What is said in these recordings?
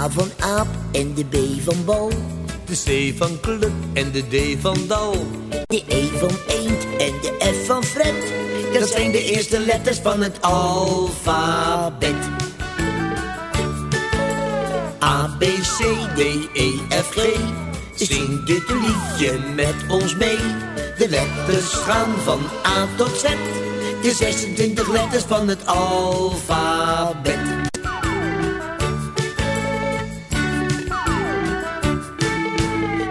A van aap en de B van bal. De C van club en de D van dal. De E van eend en de F van Fred. Dat zijn de eerste letters van het alfabet. A, B, C, D, E, F, G. Zing dit liedje met ons mee. De letters gaan van A tot Z. De 26 letters van het alfabet.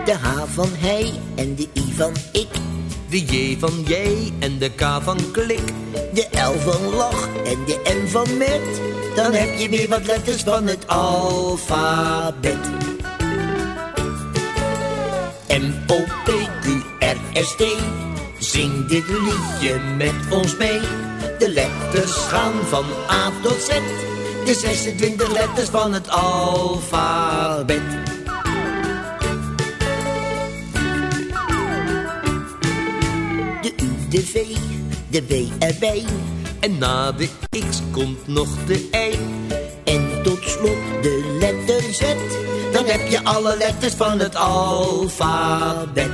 De H van hij en de I van ik. De J van jij en de K van klik. De L van lach en de M van met. Dan heb je weer wat letters van het alfabet. M, O, P, Q, R, S, T. Zing dit liedje met ons mee. De letters gaan van A tot Z. De 26 letters van het alfabet. De V, de W erbij. En na de X komt nog de Y. En tot slot de letter Z. Dan heb je alle letters van het alfabet.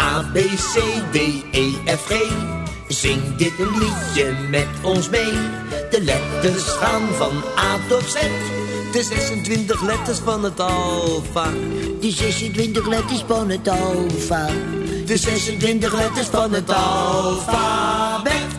A, B, C, D, E, F, G. Zing dit liedje met ons mee. De letters gaan van A tot Z. De 26 letters van het alfa. De 26 letters van het alfa. De 26 letters van het alfabet.